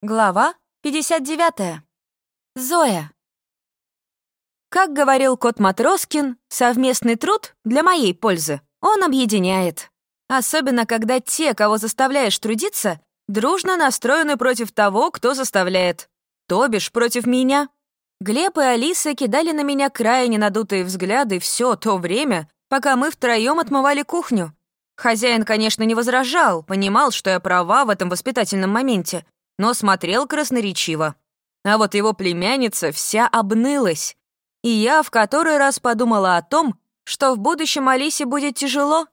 Глава 59. Зоя. Как говорил кот Матроскин, совместный труд для моей пользы он объединяет. Особенно, когда те, кого заставляешь трудиться, дружно настроены против того, кто заставляет. То бишь, против меня. Глеб и Алиса кидали на меня крайне надутые взгляды все то время, пока мы втроем отмывали кухню. Хозяин, конечно, не возражал, понимал, что я права в этом воспитательном моменте — но смотрел красноречиво. А вот его племянница вся обнылась. И я в который раз подумала о том, что в будущем Алисе будет тяжело.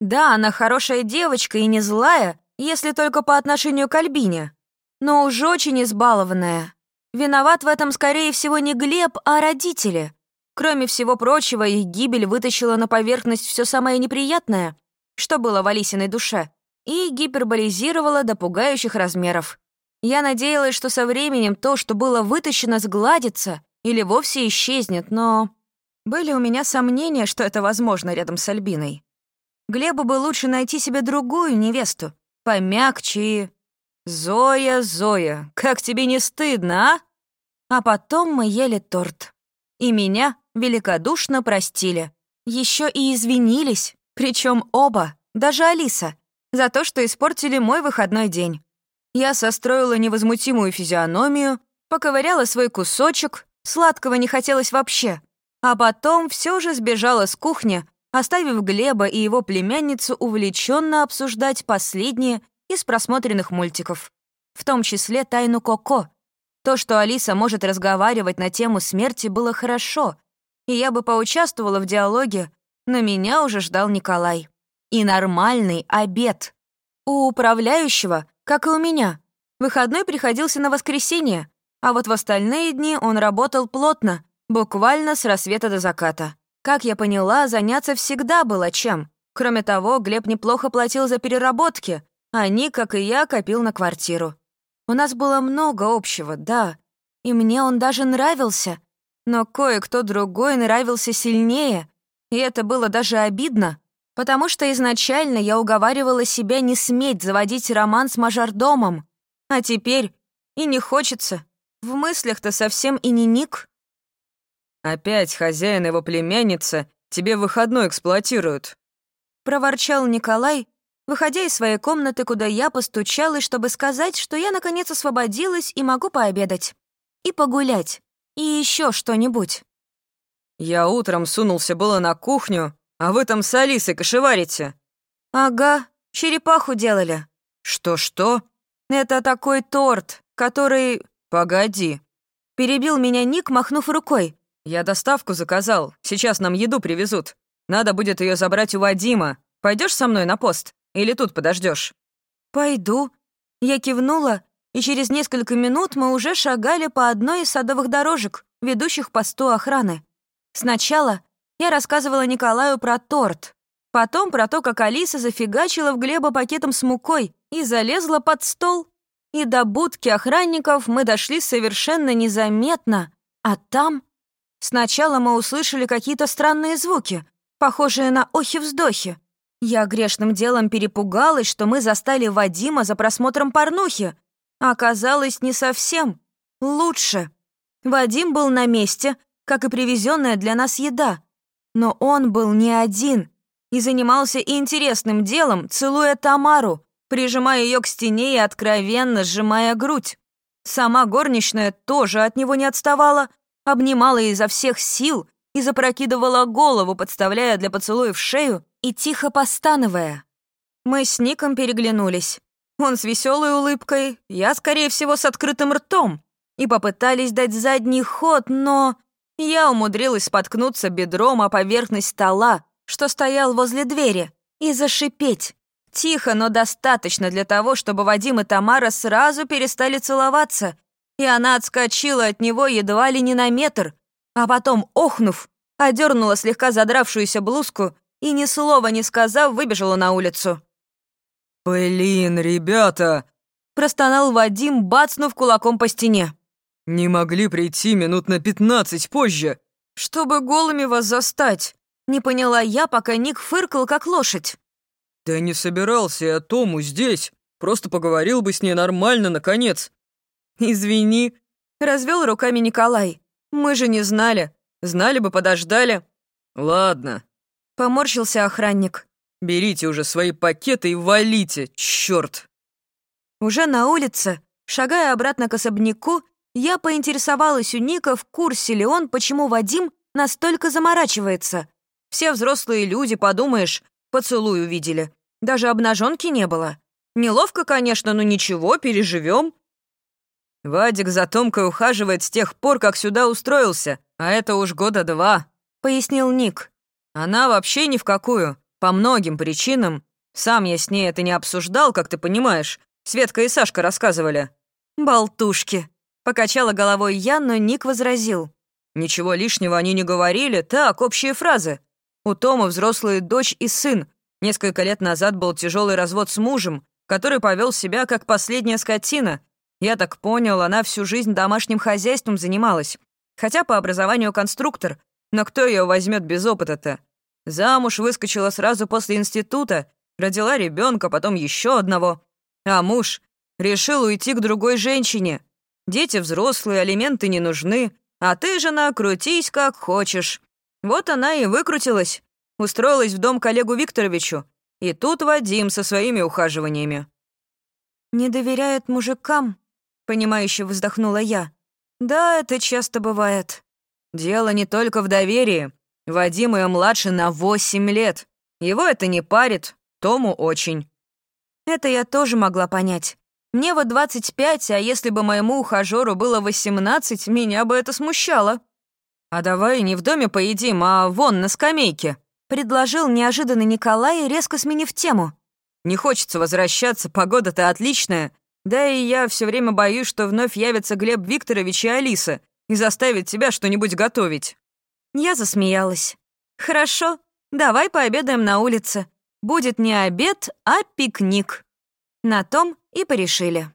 Да, она хорошая девочка и не злая, если только по отношению к Альбине, но уж очень избалованная. Виноват в этом, скорее всего, не Глеб, а родители. Кроме всего прочего, их гибель вытащила на поверхность все самое неприятное, что было в Алисиной душе, и гиперболизировала до пугающих размеров. Я надеялась, что со временем то, что было вытащено, сгладится или вовсе исчезнет, но... Были у меня сомнения, что это возможно рядом с Альбиной. Глебу бы лучше найти себе другую невесту, помягче и... «Зоя, Зоя, как тебе не стыдно, а?» А потом мы ели торт. И меня великодушно простили. Еще и извинились, причем оба, даже Алиса, за то, что испортили мой выходной день. Я состроила невозмутимую физиономию, поковыряла свой кусочек, сладкого не хотелось вообще, а потом все же сбежала с кухни, оставив Глеба и его племянницу увлеченно обсуждать последние из просмотренных мультиков, в том числе «Тайну Коко». То, что Алиса может разговаривать на тему смерти, было хорошо, и я бы поучаствовала в диалоге, но меня уже ждал Николай. И нормальный обед. У управляющего как и у меня. Выходной приходился на воскресенье, а вот в остальные дни он работал плотно, буквально с рассвета до заката. Как я поняла, заняться всегда было чем. Кроме того, Глеб неплохо платил за переработки, а Ник, как и я, копил на квартиру. У нас было много общего, да, и мне он даже нравился. Но кое-кто другой нравился сильнее, и это было даже обидно, потому что изначально я уговаривала себя не сметь заводить роман с мажордомом, а теперь и не хочется. В мыслях-то совсем и не Ник. «Опять хозяин его племянница тебе выходной эксплуатируют», — проворчал Николай, выходя из своей комнаты, куда я постучалась, чтобы сказать, что я наконец освободилась и могу пообедать. И погулять. И еще что-нибудь. Я утром сунулся было на кухню, а вы там с Алисой кошеварите?» «Ага, черепаху делали». «Что-что?» «Это такой торт, который...» «Погоди». Перебил меня Ник, махнув рукой. «Я доставку заказал. Сейчас нам еду привезут. Надо будет ее забрать у Вадима. Пойдешь со мной на пост? Или тут подождешь? «Пойду». Я кивнула, и через несколько минут мы уже шагали по одной из садовых дорожек, ведущих к посту охраны. Сначала я рассказывала Николаю про торт, потом про то, как Алиса зафигачила в Глеба пакетом с мукой и залезла под стол. И до будки охранников мы дошли совершенно незаметно, а там... Сначала мы услышали какие-то странные звуки, похожие на охи-вздохи. Я грешным делом перепугалась, что мы застали Вадима за просмотром порнухи. Оказалось, не совсем. Лучше. Вадим был на месте, как и привезенная для нас еда. Но он был не один и занимался интересным делом, целуя Тамару, прижимая ее к стене и откровенно сжимая грудь. Сама горничная тоже от него не отставала, обнимала изо всех сил и запрокидывала голову, подставляя для поцелуев шею и тихо постановая. Мы с Ником переглянулись. Он с веселой улыбкой, я, скорее всего, с открытым ртом. И попытались дать задний ход, но... Я умудрилась споткнуться бедром о поверхность стола, что стоял возле двери, и зашипеть. Тихо, но достаточно для того, чтобы Вадим и Тамара сразу перестали целоваться, и она отскочила от него едва ли не на метр, а потом, охнув, одернула слегка задравшуюся блузку и, ни слова не сказав, выбежала на улицу. «Блин, ребята!» — простонал Вадим, бацнув кулаком по стене. «Не могли прийти минут на пятнадцать позже!» «Чтобы голыми вас застать!» Не поняла я, пока Ник фыркал, как лошадь. «Да не собирался я Тому здесь. Просто поговорил бы с ней нормально, наконец. «Извини», — развел руками Николай. «Мы же не знали. Знали бы, подождали». «Ладно», — поморщился охранник. «Берите уже свои пакеты и валите, чёрт!» Уже на улице, шагая обратно к особняку, я поинтересовалась у Ника, в курсе ли он, почему Вадим настолько заморачивается. Все взрослые люди, подумаешь, поцелуй увидели. Даже обнаженки не было. Неловко, конечно, но ничего, переживем. «Вадик за Томкой ухаживает с тех пор, как сюда устроился, а это уж года два», — пояснил Ник. «Она вообще ни в какую, по многим причинам. Сам я с ней это не обсуждал, как ты понимаешь. Светка и Сашка рассказывали». «Болтушки», — покачала головой я, но Ник возразил. «Ничего лишнего они не говорили, так, общие фразы. У Тома взрослые дочь и сын. Несколько лет назад был тяжелый развод с мужем, который повел себя как последняя скотина. Я так понял, она всю жизнь домашним хозяйством занималась. Хотя по образованию конструктор, но кто ее возьмет без опыта-то? Замуж выскочила сразу после института, родила ребенка, потом еще одного. А муж решил уйти к другой женщине. Дети взрослые, алименты не нужны, а ты, жена, крутись как хочешь. Вот она и выкрутилась. Устроилась в дом коллегу Викторовичу, и тут Вадим со своими ухаживаниями. «Не доверяет мужикам», — понимающе вздохнула я. «Да, это часто бывает». «Дело не только в доверии. Вадим ее младше на восемь лет. Его это не парит, Тому очень». Это я тоже могла понять. Мне вот 25, а если бы моему ухажеру было 18, меня бы это смущало. «А давай не в доме поедим, а вон, на скамейке», Предложил неожиданно Николай, резко сменив тему. «Не хочется возвращаться, погода-то отличная. Да и я все время боюсь, что вновь явятся Глеб Викторович и Алиса и заставят тебя что-нибудь готовить». Я засмеялась. «Хорошо, давай пообедаем на улице. Будет не обед, а пикник». На том и порешили.